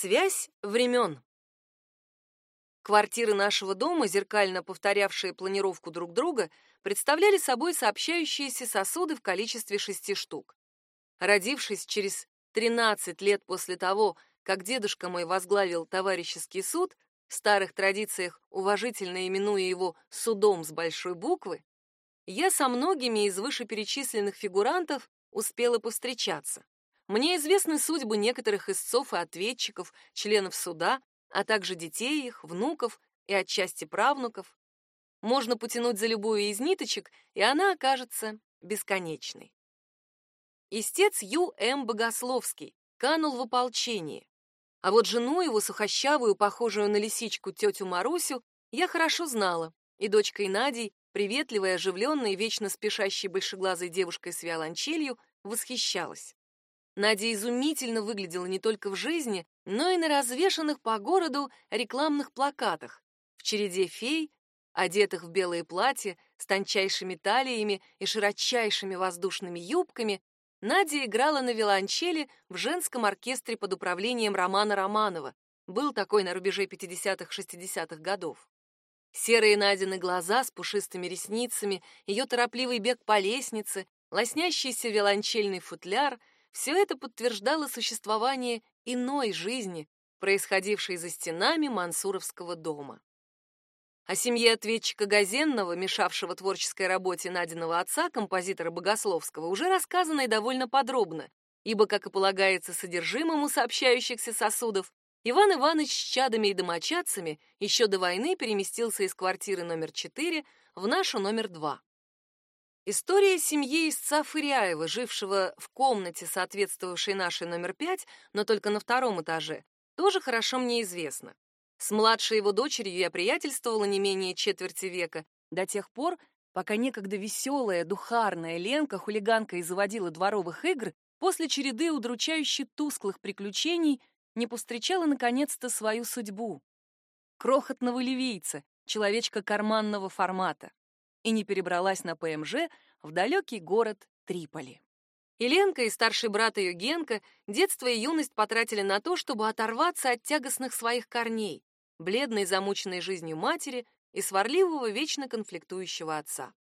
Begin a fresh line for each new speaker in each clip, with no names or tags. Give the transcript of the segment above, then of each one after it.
Связь времен. Квартиры нашего дома, зеркально повторявшие планировку друг друга, представляли собой сообщающиеся сосуды в количестве шести штук. Родившись через 13 лет после того, как дедушка мой возглавил товарищеский суд, в старых традициях уважительно именуя его «судом» с большой буквы, я со многими из вышеперечисленных фигурантов успела повстречаться. Мне известны судьбы некоторых истцов и ответчиков, членов суда, а также детей их, внуков и отчасти правнуков. Можно потянуть за любую из ниточек, и она окажется бесконечной. Истец Ю. М. Богословский канул в ополчении. А вот жену его, сухощавую, похожую на лисичку тетю Марусю, я хорошо знала, и дочкой Надей, приветливой, оживленной, вечно спешащей большеглазой девушкой с виолончелью, восхищалась. Надя изумительно выглядела не только в жизни, но и на развешанных по городу рекламных плакатах, в череде фей, одетых в белые платья с тончайшими талиями и широчайшими воздушными юбками, Надя играла на виолончели в женском оркестре под управлением Романа Романова. Был такой на рубеже 50-60-х годов. Серые Надины глаза с пушистыми ресницами, ее торопливый бег по лестнице, лоснящийся виолончельный футляр — все это подтверждало существование иной жизни, происходившей за стенами Мансуровского дома. О семье ответчика Газенного, мешавшего творческой работе Надиного отца, композитора Богословского, уже рассказано и довольно подробно, ибо, как и полагается содержимому сообщающихся сосудов, Иван Иванович с чадами и домочадцами еще до войны переместился из квартиры номер 4 в нашу номер 2. История семьи истца Фыряева, жившего в комнате, соответствовавшей нашей номер 5, но только на втором этаже, тоже хорошо мне известна. С младшей его дочерью я приятельствовала не менее четверти века, до тех пор, пока некогда веселая, духарная Ленка, хулиганка и заводила дворовых игр, после череды удручающе тусклых приключений не повстречала наконец-то свою судьбу. Крохотного ливийца, человечка карманного формата и не перебралась на ПМЖ в далекий город Триполи. Еленка и старший брат ее Генка детство и юность потратили на то, чтобы оторваться от тягостных своих корней, бледной замученной жизнью матери и сварливого, вечно конфликтующего отца.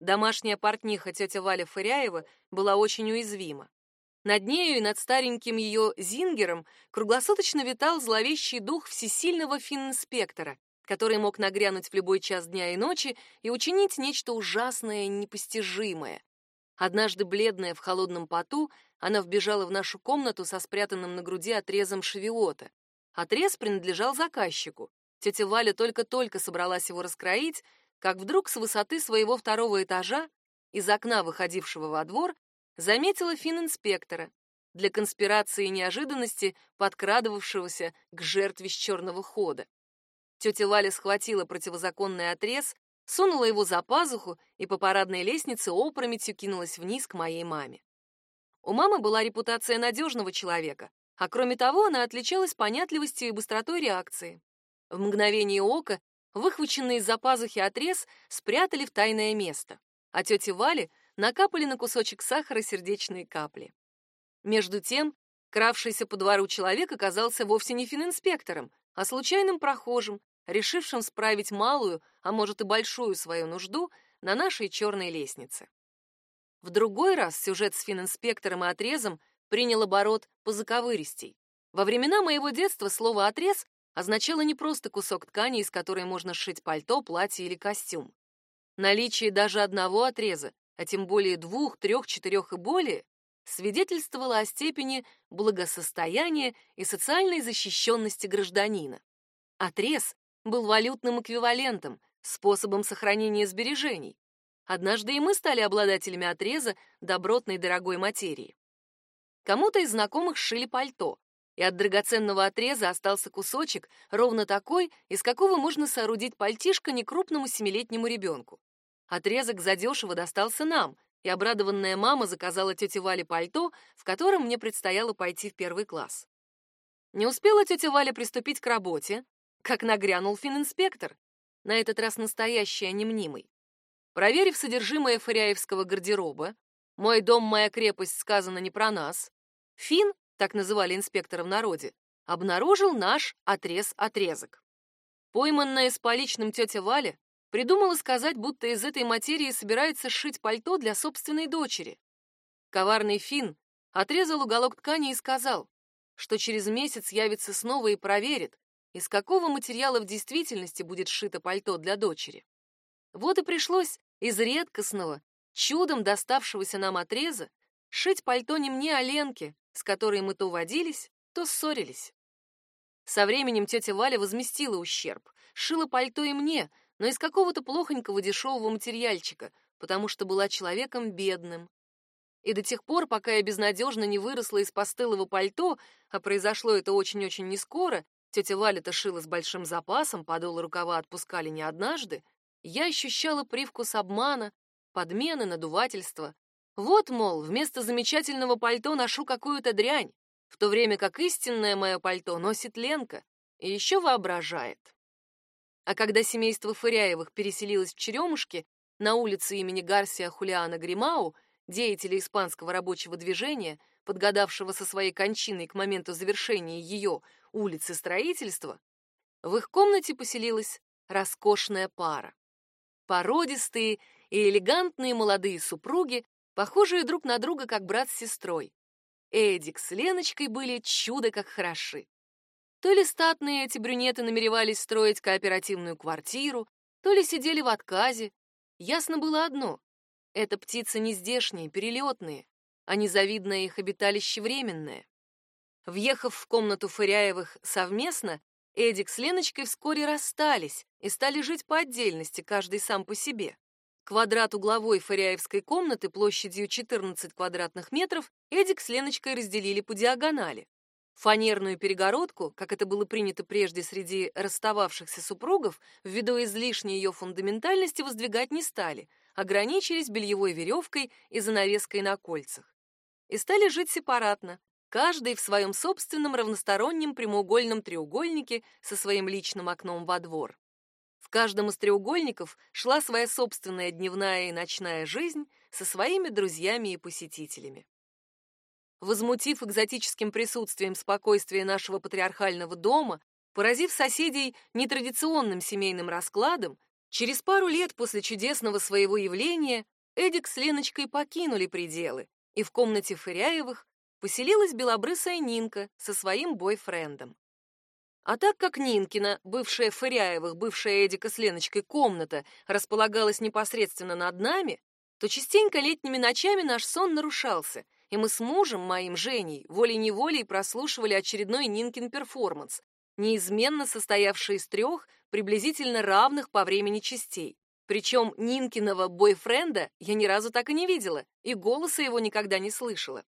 Домашняя портниха тетя Валя Фыряева была очень уязвима. Над нею и над стареньким ее Зингером круглосуточно витал зловещий дух всесильного финн-инспектора, который мог нагрянуть в любой час дня и ночи и учинить нечто ужасное и непостижимое. Однажды, бледная в холодном поту, она вбежала в нашу комнату со спрятанным на груди отрезом шевиота. Отрез принадлежал заказчику. Тетя Валя только-только собралась его раскроить, как вдруг с высоты своего второго этажа, из окна, выходившего во двор, заметила финн-инспектора, для конспирации и неожиданности подкрадывавшегося к жертве с черного хода. Тетя Валя схватила противозаконный отрез, сунула его за пазуху и по парадной лестнице опрометью кинулась вниз к моей маме. У мамы была репутация надежного человека, а кроме того, она отличалась понятливостью и быстротой реакции. В мгновение ока выхваченный из-за пазухи отрез спрятали в тайное место, а тете Вале накапали на кусочек сахара сердечные капли. Между тем, кравшийся по двору человек оказался вовсе не фининспектором, а случайным прохожим, решившим справить малую, а может и большую свою нужду на нашей черной лестнице. В другой раз сюжет с фининспектором и отрезом принял оборот по заковыристей. Во времена моего детства слово «отрез» означало не просто кусок ткани, из которой можно сшить пальто, платье или костюм. Наличие даже одного отреза, а тем более двух, трех, четырех и более, свидетельствовало о степени благосостояния и социальной защищенности гражданина. Отрез был валютным эквивалентом, способом сохранения сбережений. Однажды и мы стали обладателями отреза добротной дорогой материи. Кому-то из знакомых сшили пальто, и от драгоценного отреза остался кусочек, ровно такой, из какого можно соорудить пальтишко некрупному семилетнему ребенку. Отрезок задешево достался нам, и обрадованная мама заказала тете Вале пальто, в котором мне предстояло пойти в первый класс. Не успела тетя Валя приступить к работе, как нагрянул фининспектор, на этот раз настоящий, а не мнимый. Проверив содержимое фаряевского гардероба, «Мой дом, моя крепость» сказано не про нас, Фин, так называли инспектора в народе, обнаружил наш отрез-отрезок. Пойманная с поличным тетя Валя придумала сказать, будто из этой материи собирается сшить пальто для собственной дочери. Коварный Фин отрезал уголок ткани и сказал, что через месяц явится снова и проверит, из какого материала в действительности будет сшито пальто для дочери. Вот и пришлось из редкостного, чудом доставшегося нам отреза шить пальто не мне, а Ленке, с которой мы то водились, то ссорились. Со временем тетя Валя возместила ущерб, шила пальто и мне, но из какого-то плохонького дешевого материальчика, потому что была человеком бедным. И до тех пор, пока я безнадежно не выросла из постылого пальто, а произошло это очень-очень нескоро, тетя Валя-то шила с большим запасом, подолы рукава отпускали не однажды, я ощущала привкус обмана, подмены, надувательства. Вот, мол, вместо замечательного пальто ношу какую-то дрянь, в то время как истинное мое пальто носит Ленка и еще воображает. А когда семейство Фыряевых переселилось в Черемушки на улице имени Гарсия Хулиана Гримау, деятеля испанского рабочего движения, подгадавшего со своей кончиной к моменту завершения ее улицы строительства, в их комнате поселилась роскошная пара. Породистые и элегантные молодые супруги, похожие друг на друга как брат с сестрой. Эдик с Леночкой были чудо как хороши. То ли статные эти брюнеты намеревались строить кооперативную квартиру, то ли сидели в отказе. Ясно было одно это птицы не здешние, перелетные, а незавидное их обиталище временное. Въехав в комнату Фыряевых совместно, Эдик с Леночкой вскоре расстались и стали жить по отдельности, каждый сам по себе. Квадрат угловой Фыряевской комнаты площадью 14 квадратных метров Эдик с Леночкой разделили по диагонали. Фанерную перегородку, как это было принято прежде среди расстававшихся супругов, ввиду излишней ее фундаментальности воздвигать не стали, ограничились бельевой веревкой и занавеской на кольцах. И стали жить сепаратно, каждый в своем собственном равностороннем прямоугольном треугольнике со своим личным окном во двор. В каждом из треугольников шла своя собственная дневная и ночная жизнь со своими друзьями и посетителями. Возмутив экзотическим присутствием спокойствие нашего патриархального дома, поразив соседей нетрадиционным семейным раскладом, Через пару лет после чудесного своего явления Эдик с Леночкой покинули пределы, и в комнате Фыряевых поселилась белобрысая Нинка со своим бойфрендом. А так как Нинкина, бывшая Фыряевых, бывшая Эдика с Леночкой комната, располагалась непосредственно над нами, то частенько летними ночами наш сон нарушался, и мы с мужем, моим Женей, волей-неволей прослушивали очередной Нинкин перформанс, неизменно состоявший из трех приблизительно равных по времени частей. Причем Нинкиного бойфренда я ни разу так и не видела, и голоса его никогда не слышала.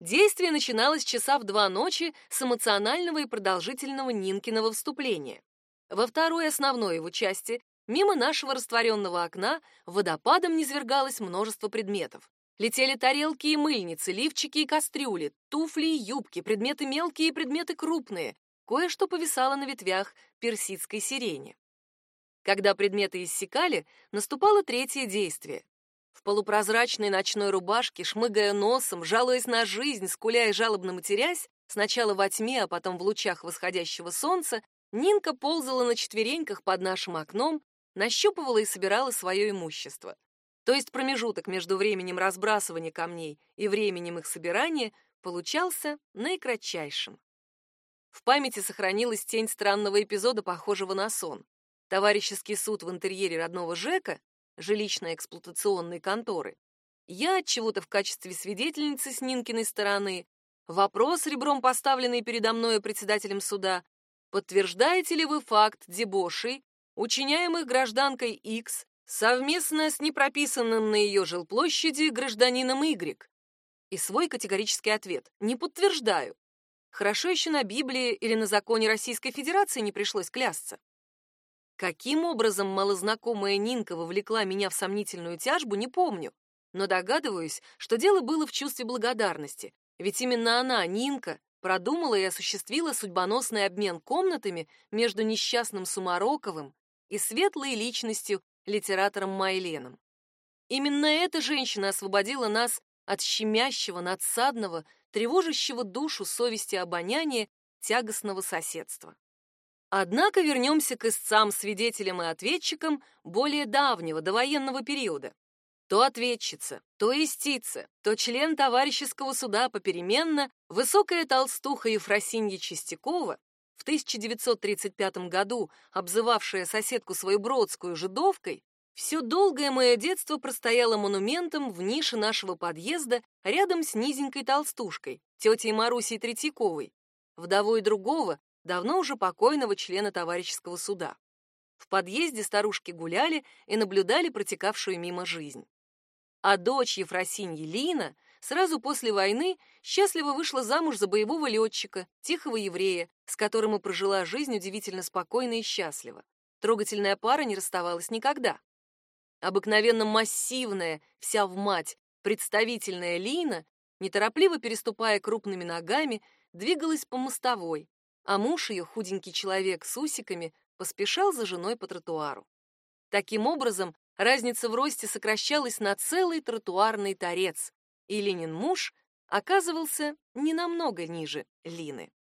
Действие начиналось часа в два ночи с эмоционального и продолжительного Нинкиного вступления. Во второй основной его части мимо нашего растворенного окна водопадом низвергалось множество предметов. Летели тарелки и мыльницы, лифчики и кастрюли, туфли и юбки, предметы мелкие и предметы крупные, кое-что повисало на ветвях персидской сирени. Когда предметы иссякали, наступало третье действие. В полупрозрачной ночной рубашке, шмыгая носом, жалуясь на жизнь, скуля и жалобно матерясь, сначала во тьме, а потом в лучах восходящего солнца, Нинка ползала на четвереньках под нашим окном, нащупывала и собирала свое имущество. То есть промежуток между временем разбрасывания камней и временем их собирания получался наикратчайшим. В памяти сохранилась тень странного эпизода, похожего на сон. Товарищеский суд в интерьере родного ЖЭКа, жилищно-эксплуатационной конторы. Я от чего-то в качестве свидетельницы с Нинкиной стороны. Вопрос, ребром поставленный передо мной председателем суда. Подтверждаете ли вы факт дебошей, учиняемых гражданкой X совместно с непрописанным на ее жилплощади гражданином Y? И свой категорический ответ. Не подтверждаю. Хорошо еще на Библии или на законе Российской Федерации не пришлось клясться. Каким образом малознакомая Нинка вовлекла меня в сомнительную тяжбу, не помню, но догадываюсь, что дело было в чувстве благодарности, ведь именно она, Нинка, продумала и осуществила судьбоносный обмен комнатами между несчастным Сумароковым и светлой личностью, литератором Майленом. Именно эта женщина освободила нас от щемящего, надсадного, тревожащего душу совести обоняния тягостного соседства. Однако вернемся к истцам, свидетелям и ответчикам более давнего, довоенного периода. То ответчица, то истица, то член товарищеского суда попеременно, высокая толстуха Ефросинья Чистякова, в 1935 году обзывавшая соседку свою бродскую жидовкой, все долгое мое детство простояло монументом в нише нашего подъезда рядом с низенькой толстушкой, тетей Марусей Третьяковой, вдовой другого, давно уже покойного члена товарищеского суда. В подъезде старушки гуляли и наблюдали протекавшую мимо жизнь. А дочь Ефросиньи Лина сразу после войны счастливо вышла замуж за боевого летчика, тихого еврея, с которым и прожила жизнь удивительно спокойно и счастливо. Трогательная пара не расставалась никогда. Обыкновенно массивная, вся в мать, представительная Лина, неторопливо переступая крупными ногами, двигалась по мостовой, а муж ее, худенький человек с усиками, поспешал за женой по тротуару. Таким образом, разница в росте сокращалась на целый тротуарный торец, и Ленин муж оказывался не намного ниже Лины.